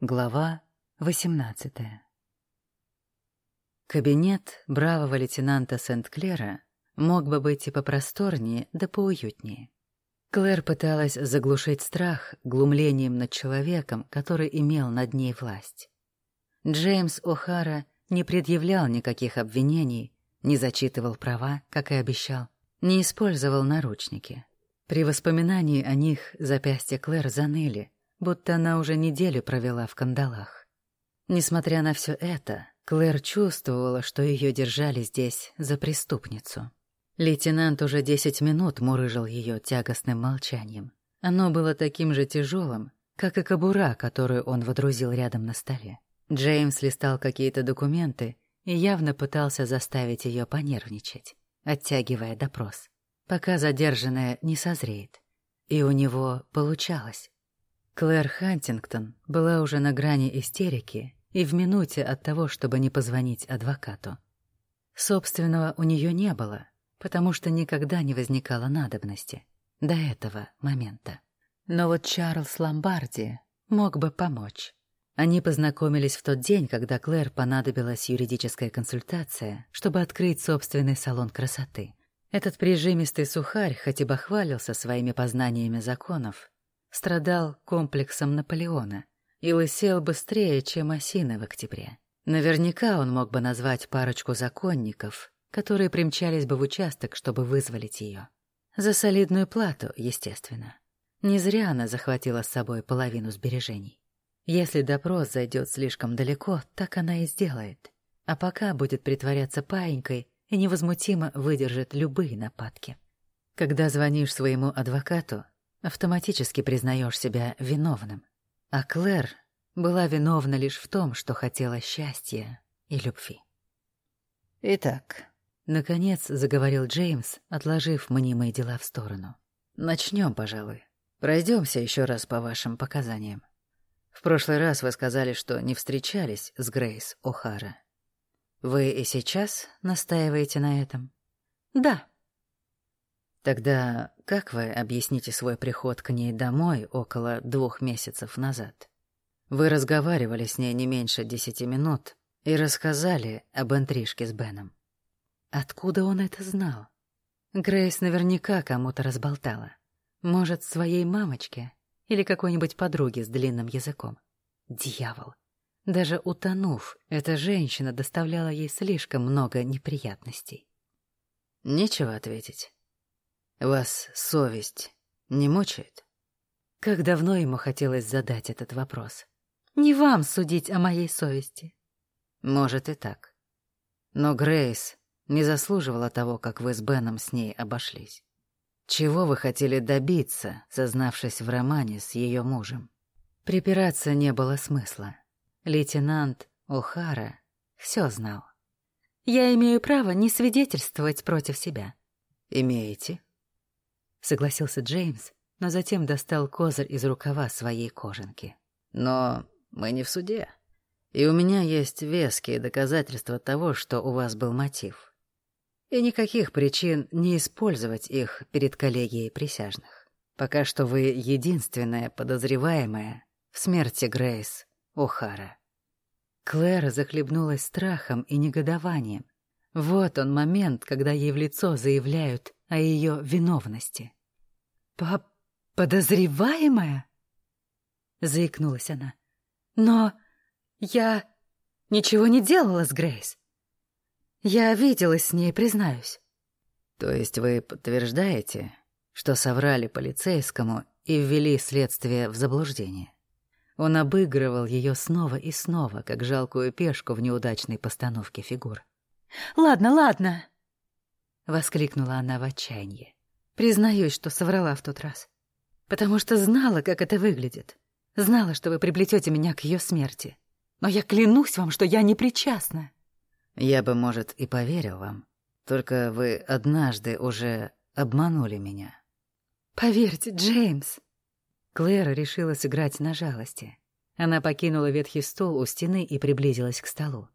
Глава 18 Кабинет бравого лейтенанта Сент-Клера мог бы быть и попросторнее, да поуютнее. Клэр пыталась заглушить страх глумлением над человеком, который имел над ней власть. Джеймс О'Хара не предъявлял никаких обвинений, не зачитывал права, как и обещал, не использовал наручники. При воспоминании о них запястья Клэр заныли — будто она уже неделю провела в кандалах. Несмотря на все это, Клэр чувствовала, что ее держали здесь за преступницу. Лейтенант уже десять минут мурыжил ее тягостным молчанием. Оно было таким же тяжелым, как и кобура, которую он водрузил рядом на столе. Джеймс листал какие-то документы и явно пытался заставить ее понервничать, оттягивая допрос, пока задержанная не созреет. И у него получалось. Клэр Хантингтон была уже на грани истерики и в минуте от того, чтобы не позвонить адвокату. Собственного у нее не было, потому что никогда не возникало надобности до этого момента. Но вот Чарльз Ломбарди мог бы помочь. Они познакомились в тот день, когда Клэр понадобилась юридическая консультация, чтобы открыть собственный салон красоты. Этот прижимистый сухарь, хоть и бахвалился своими познаниями законов, страдал комплексом Наполеона и лысел быстрее, чем осина в октябре. Наверняка он мог бы назвать парочку законников, которые примчались бы в участок, чтобы вызволить ее. За солидную плату, естественно. Не зря она захватила с собой половину сбережений. Если допрос зайдет слишком далеко, так она и сделает. А пока будет притворяться паинькой и невозмутимо выдержит любые нападки. Когда звонишь своему адвокату, автоматически признаешь себя виновным. А Клэр была виновна лишь в том, что хотела счастья и любви. «Итак», — наконец заговорил Джеймс, отложив мнимые дела в сторону. «Начнем, пожалуй. Пройдемся еще раз по вашим показаниям. В прошлый раз вы сказали, что не встречались с Грейс О'Хара. Вы и сейчас настаиваете на этом?» «Да», Тогда как вы объясните свой приход к ней домой около двух месяцев назад? Вы разговаривали с ней не меньше десяти минут и рассказали об интрижке с Беном. Откуда он это знал? Грейс наверняка кому-то разболтала. Может, своей мамочке или какой-нибудь подруге с длинным языком. Дьявол. Даже утонув, эта женщина доставляла ей слишком много неприятностей. Нечего ответить. Вас совесть не мучает? Как давно ему хотелось задать этот вопрос? Не вам судить о моей совести. Может и так. Но Грейс не заслуживала того, как вы с Беном с ней обошлись. Чего вы хотели добиться, сознавшись в романе с ее мужем? Припираться не было смысла. Лейтенант О'Хара все знал. Я имею право не свидетельствовать против себя. Имеете? — согласился Джеймс, но затем достал козырь из рукава своей кожанки. «Но мы не в суде, и у меня есть веские доказательства того, что у вас был мотив. И никаких причин не использовать их перед коллегией присяжных. Пока что вы единственная подозреваемая в смерти Грейс О'Хара». Клэр захлебнулась страхом и негодованием. Вот он момент, когда ей в лицо заявляют о ее виновности. «По подозреваемая?» — заикнулась она. «Но я ничего не делала с Грейс. Я виделась с ней, признаюсь». «То есть вы подтверждаете, что соврали полицейскому и ввели следствие в заблуждение?» Он обыгрывал ее снова и снова, как жалкую пешку в неудачной постановке фигур. «Ладно, ладно!» Воскликнула она в отчаянии. Признаюсь, что соврала в тот раз. Потому что знала, как это выглядит. Знала, что вы приплетете меня к ее смерти. Но я клянусь вам, что я не причастна. Я бы, может, и поверил вам. Только вы однажды уже обманули меня. Поверьте, Джеймс. Клэр решила сыграть на жалости. Она покинула ветхий стол у стены и приблизилась к столу.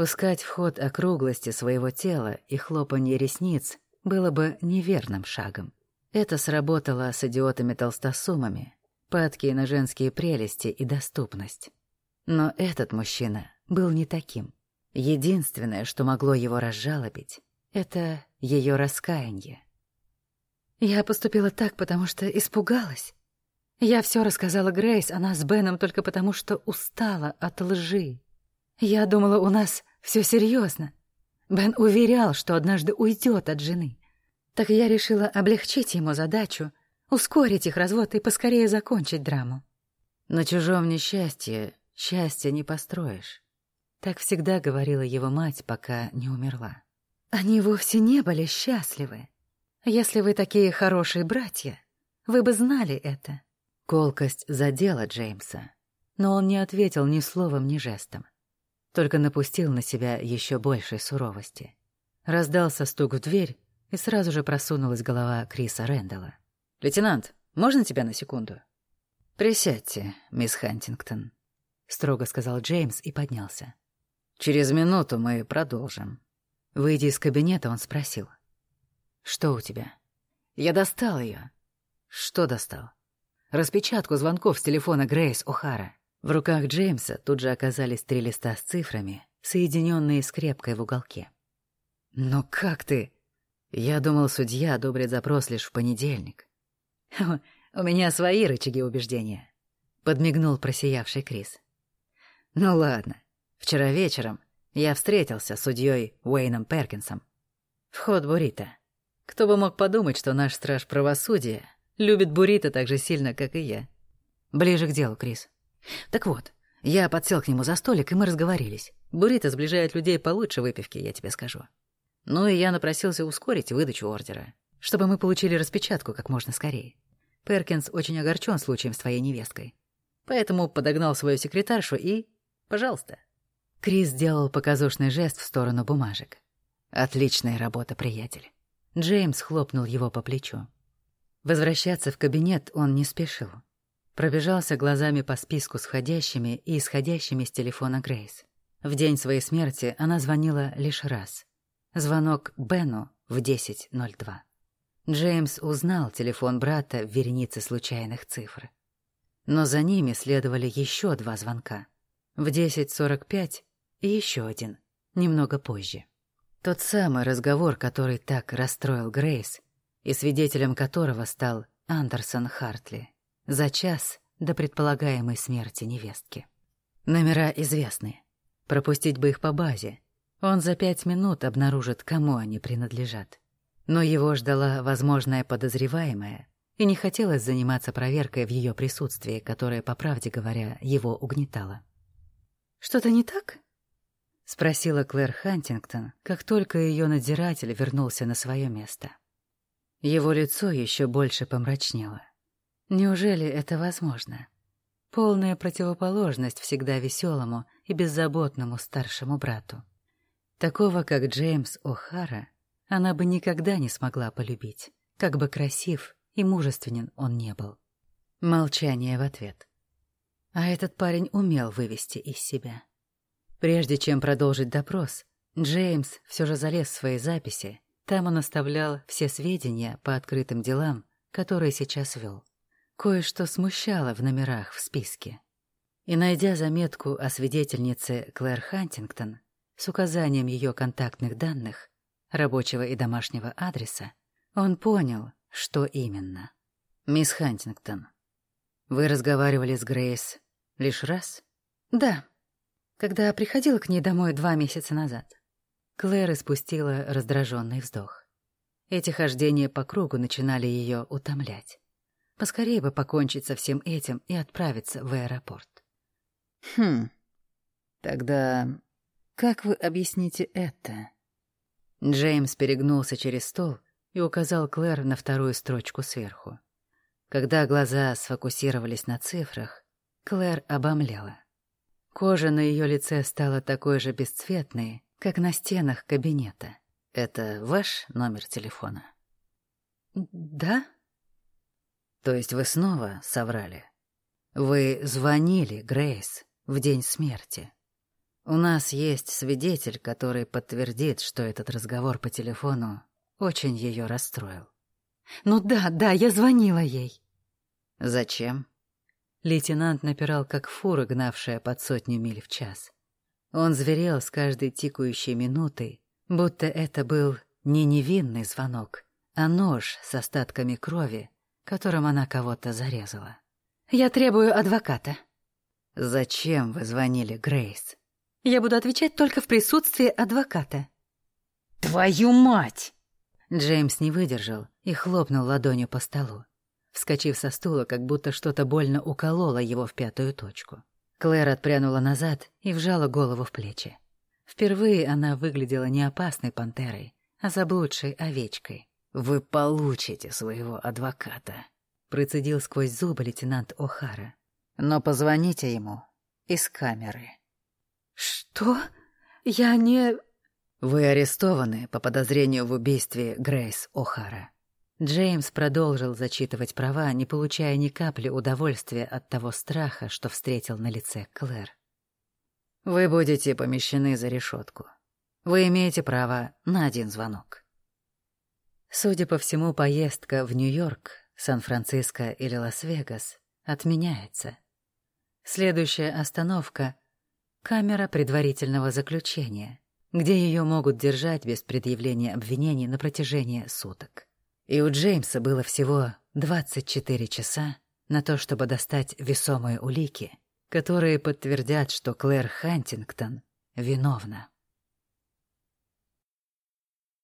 Пускать в ход округлости своего тела и хлопанье ресниц было бы неверным шагом. Это сработало с идиотами-толстосумами, падкие на женские прелести и доступность. Но этот мужчина был не таким. Единственное, что могло его разжалобить, это ее раскаяние. Я поступила так, потому что испугалась. Я все рассказала Грейс, она с Беном только потому, что устала от лжи. Я думала, у нас все серьезно. Бен уверял, что однажды уйдет от жены. Так я решила облегчить ему задачу, ускорить их развод и поскорее закончить драму. На чужом несчастье счастья не построишь. Так всегда говорила его мать, пока не умерла. Они вовсе не были счастливы. Если вы такие хорошие братья, вы бы знали это. Колкость задела Джеймса, но он не ответил ни словом, ни жестом. Только напустил на себя еще большей суровости. Раздался стук в дверь, и сразу же просунулась голова Криса Рэндалла. «Лейтенант, можно тебя на секунду?» «Присядьте, мисс Хантингтон», — строго сказал Джеймс и поднялся. «Через минуту мы продолжим». Выйдя из кабинета, он спросил. «Что у тебя?» «Я достал ее». «Что достал?» распечатку звонков с телефона Грейс О'Хара. В руках Джеймса тут же оказались три листа с цифрами, соединенные скрепкой в уголке. «Но как ты?» Я думал, судья одобрит запрос лишь в понедельник. «У меня свои рычаги убеждения», — подмигнул просиявший Крис. «Ну ладно. Вчера вечером я встретился с судьей Уэйном Перкинсом. Вход Бурита. Кто бы мог подумать, что наш страж правосудия Любит буррито так же сильно, как и я. Ближе к делу, Крис. Так вот, я подсел к нему за столик, и мы разговорились. Буррито сближает людей получше выпивки, я тебе скажу. Ну и я напросился ускорить выдачу ордера, чтобы мы получили распечатку как можно скорее. Перкинс очень огорчен случаем с твоей невесткой. Поэтому подогнал свою секретаршу и... Пожалуйста. Крис сделал показушный жест в сторону бумажек. Отличная работа, приятель. Джеймс хлопнул его по плечу. Возвращаться в кабинет он не спешил. Пробежался глазами по списку с входящими и исходящими с телефона Грейс. В день своей смерти она звонила лишь раз. Звонок Бену в 10.02. Джеймс узнал телефон брата в веренице случайных цифр. Но за ними следовали еще два звонка. В 10.45 и еще один, немного позже. Тот самый разговор, который так расстроил Грейс, и свидетелем которого стал Андерсон Хартли за час до предполагаемой смерти невестки. Номера известны. Пропустить бы их по базе. Он за пять минут обнаружит, кому они принадлежат. Но его ждала возможная подозреваемая, и не хотелось заниматься проверкой в ее присутствии, которая, по правде говоря, его угнетала. «Что-то не так?» — спросила Клэр Хантингтон, как только ее надзиратель вернулся на свое место. Его лицо еще больше помрачнело. Неужели это возможно? Полная противоположность всегда веселому и беззаботному старшему брату. Такого, как Джеймс О'Хара, она бы никогда не смогла полюбить, как бы красив и мужественен он не был. Молчание в ответ. А этот парень умел вывести из себя. Прежде чем продолжить допрос, Джеймс все же залез в свои записи там он оставлял все сведения по открытым делам, которые сейчас вел. Кое-что смущало в номерах в списке. И, найдя заметку о свидетельнице Клэр Хантингтон с указанием ее контактных данных, рабочего и домашнего адреса, он понял, что именно. «Мисс Хантингтон, вы разговаривали с Грейс лишь раз?» «Да, когда приходила к ней домой два месяца назад». Клэр испустила раздраженный вздох. Эти хождения по кругу начинали ее утомлять. Поскорее бы покончить со всем этим и отправиться в аэропорт. «Хм, тогда как вы объясните это?» Джеймс перегнулся через стол и указал Клэр на вторую строчку сверху. Когда глаза сфокусировались на цифрах, Клэр обомлела. Кожа на ее лице стала такой же бесцветной, как на стенах кабинета. Это ваш номер телефона? Да. То есть вы снова соврали? Вы звонили, Грейс, в день смерти. У нас есть свидетель, который подтвердит, что этот разговор по телефону очень ее расстроил. Ну да, да, я звонила ей. Зачем? Лейтенант напирал, как фура, гнавшая под сотню миль в час. Он зверел с каждой тикающей минутой, будто это был не невинный звонок, а нож с остатками крови, которым она кого-то зарезала. «Я требую адвоката». «Зачем вы звонили, Грейс?» «Я буду отвечать только в присутствии адвоката». «Твою мать!» Джеймс не выдержал и хлопнул ладонью по столу. Вскочив со стула, как будто что-то больно укололо его в пятую точку. Клэр отпрянула назад и вжала голову в плечи. Впервые она выглядела не опасной пантерой, а заблудшей овечкой. «Вы получите своего адвоката», — процедил сквозь зубы лейтенант О'Хара. «Но позвоните ему из камеры». «Что? Я не...» «Вы арестованы по подозрению в убийстве Грейс О'Хара». Джеймс продолжил зачитывать права, не получая ни капли удовольствия от того страха, что встретил на лице Клэр. «Вы будете помещены за решетку. Вы имеете право на один звонок». Судя по всему, поездка в Нью-Йорк, Сан-Франциско или Лас-Вегас отменяется. Следующая остановка — камера предварительного заключения, где ее могут держать без предъявления обвинений на протяжении суток. И у Джеймса было всего 24 часа на то, чтобы достать весомые улики, которые подтвердят, что Клэр Хантингтон виновна.